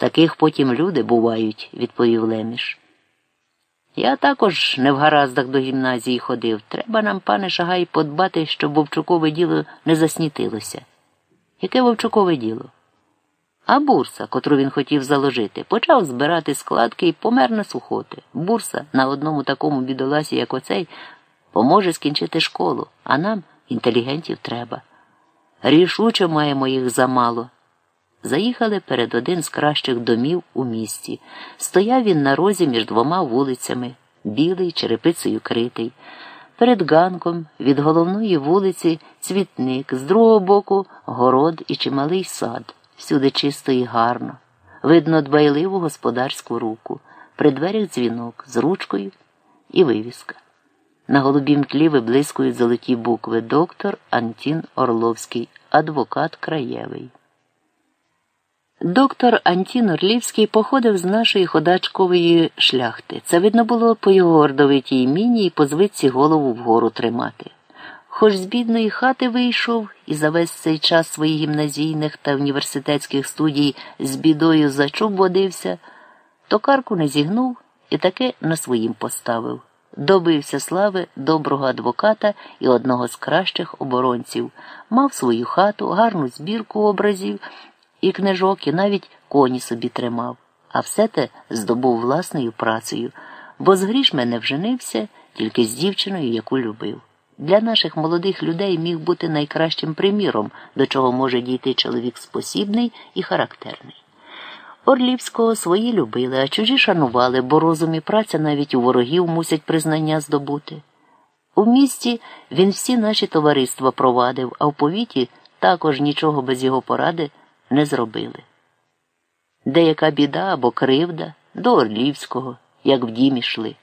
таких потім люди бувають, відповів Леміш. Я також не в гараздах до гімназії ходив. Треба нам, пане Шагай, подбати, щоб вовчукове діло не заснітилося. Яке вовчукове діло? А бурса, котру він хотів заложити, почав збирати складки і помер на сухоти. Бурса на одному такому бідоласі, як оцей, поможе скінчити школу, а нам інтелігентів треба. Рішуче маємо їх замало. Заїхали перед один з кращих домів у місті. Стояв він на розі між двома вулицями, білий, черепицею критий. Перед ганком від головної вулиці цвітник, з другого боку город і чималий сад, всюди чисто і гарно. Видно дбайливу господарську руку, при дверях дзвінок з ручкою і вивіска. На голубім тлі виблискують золоті букви доктор Антін Орловський, адвокат краєвий. Доктор Антін Орлівський походив з нашої ходачкової шляхти. Це видно було по його ордовитій міні і по звичці голову вгору тримати. Хоч з бідної хати вийшов і за весь цей час своїх гімназійних та університетських студій з бідою за чуб водився, то карку не зігнув і таки на своїм поставив. Добився слави доброго адвоката і одного з кращих оборонців, мав свою хату, гарну збірку образів і книжок, і навіть коні собі тримав, а все те здобув власною працею, бо з грішми не вженився тільки з дівчиною, яку любив. Для наших молодих людей міг бути найкращим приміром, до чого може дійти чоловік спосібний і характерний. Орлівського свої любили, а чужі шанували, бо розум і праця навіть у ворогів мусять признання здобути. У місті він всі наші товариства провадив, а в повіті також нічого без його поради не зробили. Деяка біда або кривда до Орлівського, як в дім ішли.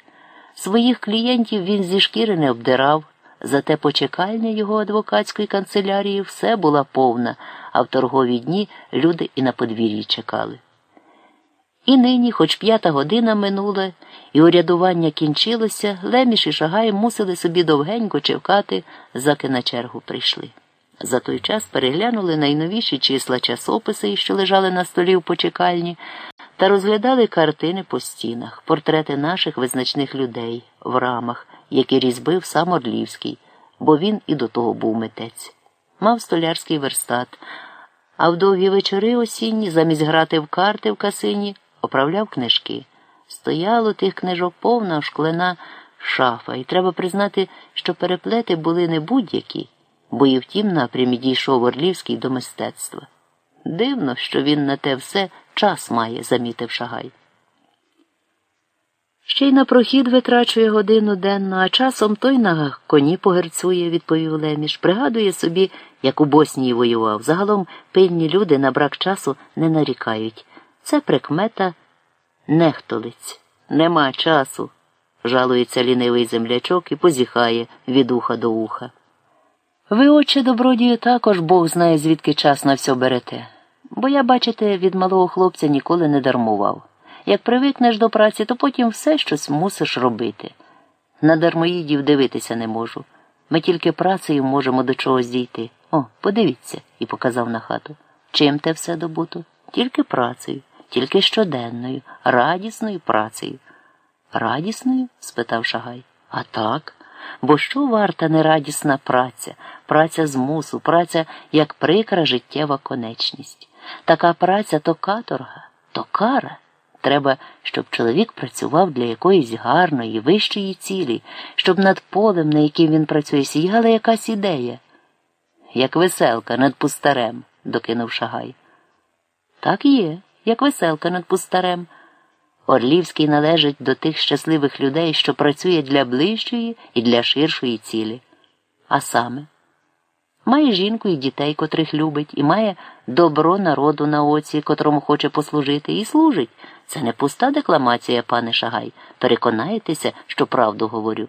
Своїх клієнтів він зі шкіри не обдирав, зате почекальня його адвокатської канцелярії все була повна, а в торгові дні люди і на подвір'ї чекали. І нині, хоч п'ята година минула, і урядування кінчилося, Леміш і Шагай мусили собі довгенько чекати, заки на чергу прийшли. За той час переглянули найновіші числа часописи, що лежали на столі в почекальні, та розглядали картини по стінах, портрети наших визначних людей в рамах, які різьбив сам Орлівський, бо він і до того був митець. Мав столярський верстат, а в довгі вечори осінні, замість грати в карти в касині, оправляв книжки. Стояло тих книжок повна шклена шафа, і треба признати, що переплети були не будь-які бо і в тім напрямі дійшов Орлівський до мистецтва. Дивно, що він на те все час має, замітив Шагай. Ще й на прохід витрачує годину денно, а часом той на коні погерцує, відповів Леміш. Пригадує собі, як у Боснії воював. Загалом пильні люди на брак часу не нарікають. Це прикмета нехтолиць. Нема часу, жалується лінивий землячок і позіхає від уха до уха. Ви, отче добродію, також Бог знає, звідки час на все берете. Бо я, бачите, від малого хлопця ніколи не дармував. Як привикнеш до праці, то потім все щось мусиш робити. На дармоїдів дивитися не можу. Ми тільки працею можемо до чогось дійти. О, подивіться, і показав на хату. Чим те все добуто? Тільки працею, тільки щоденною, радісною працею. Радісною? спитав Шагай. А так. Бо що варта нерадісна праця, праця змусу, праця як прикра життєва конечність. Така праця то каторга, то кара. Треба, щоб чоловік працював для якоїсь гарної, вищої цілі, щоб над полем, на яким він працює, сіяла якась ідея. Як веселка над пустарем, докинув Шагай. Так є, як веселка над пустарем. Орлівський належить до тих щасливих людей, що працює для ближчої і для ширшої цілі. А саме, має жінку і дітей, котрих любить, і має добро народу на оці, котрому хоче послужити, і служить. Це не пуста декламація, пане Шагай. Переконаєтеся, що правду говорю.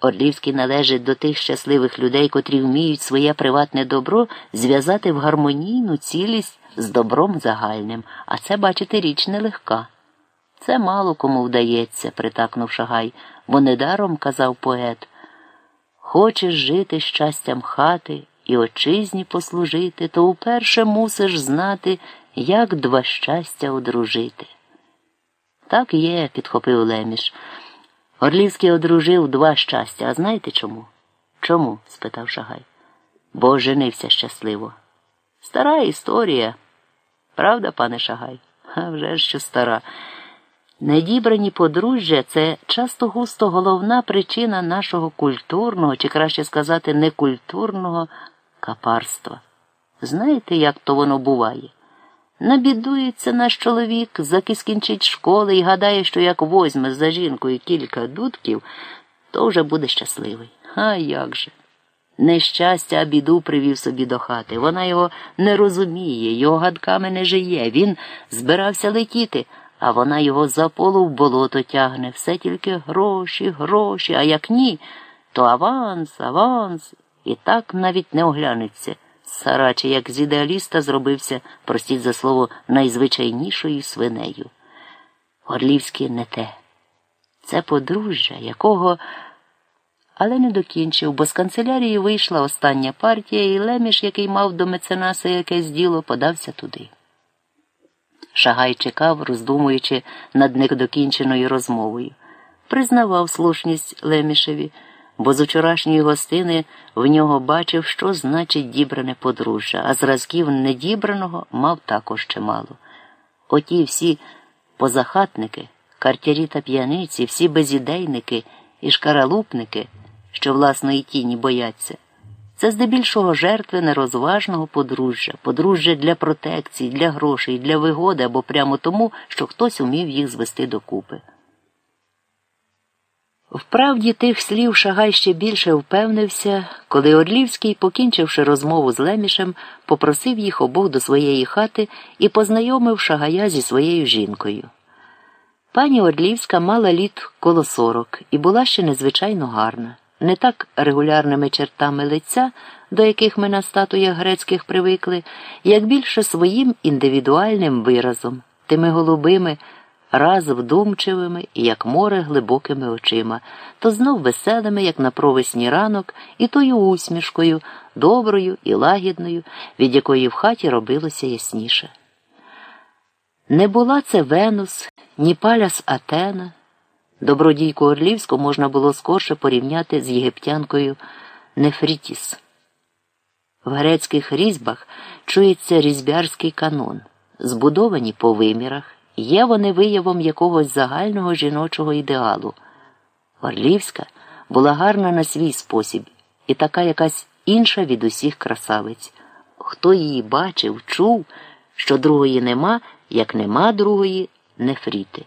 Орлівський належить до тих щасливих людей, котрі вміють своє приватне добро зв'язати в гармонійну цілість з добром загальним, а це, бачите, річ нелегка. Це мало кому вдається, притакнув Шагай, бо недаром казав поет. Хочеш жити щастям хати і отчизні послужити, то уперше мусиш знати, як два щастя одружити. Так є, підхопив Леміш. Орлівський одружив два щастя, а знаєте чому? Чому? спитав Шагай. Бо женився щасливо. Стара історія. Правда, пане Шагай? А вже що стара. Недібрані подружжя це часто густо головна причина нашого культурного, чи краще сказати, некультурного капарства. Знаєте, як то воно буває? Набідується наш чоловік, заки скінчить школи і гадає, що як возьме за жінкою кілька дудків, то вже буде щасливий. А як же? Нещастя, біду привів собі до хати. Вона його не розуміє, його гадками не жиє. Він збирався летіти, а вона його за полу в болото тягне. Все тільки гроші, гроші, а як ні, то аванс, аванс. І так навіть не оглянеться. Сараче, як з ідеаліста зробився, простіть за слово, найзвичайнішою свинею. Горлівське не те. Це подружжя, якого. Але не докінчив, бо з канцелярії вийшла остання партія, і Леміш, який мав до меценаса якесь діло, подався туди. Шагай чекав, роздумуючи над недокінченою розмовою. Признавав слушність Лемішеві бо з вчорашньої гостини в нього бачив, що значить дібране подружжя, а зразків недібраного мав також чимало. Оті всі позахатники, картярі та п'яниці, всі безідейники і шкаралупники, що власної тіні бояться. Це здебільшого жертви нерозважного подружжя, подружжя для протекції, для грошей, для вигоди або прямо тому, що хтось умів їх звести докупи. Вправді тих слів Шагай ще більше впевнився, коли Орлівський, покінчивши розмову з Лемішем, попросив їх обох до своєї хати і познайомив Шагая зі своєю жінкою. Пані Орлівська мала літ коло сорок і була ще незвичайно гарна, не так регулярними чертами лиця, до яких ми на статуях грецьких привикли, як більше своїм індивідуальним виразом, тими голубими раз вдумчивими і як море глибокими очима, то знов веселими, як на провесні ранок, і тою усмішкою, доброю і лагідною, від якої в хаті робилося ясніше. Не була це Венус, ні паляс Атена. Добродійку Орлівську можна було скорше порівняти з єгиптянкою Нефрітіс. В грецьких різьбах чується різьбярський канон, збудовані по вимірах. Є вони виявом якогось загального жіночого ідеалу. Орлівська була гарна на свій спосіб і така якась інша від усіх красавиць. Хто її бачив, чув, що другої нема, як нема другої нефріти.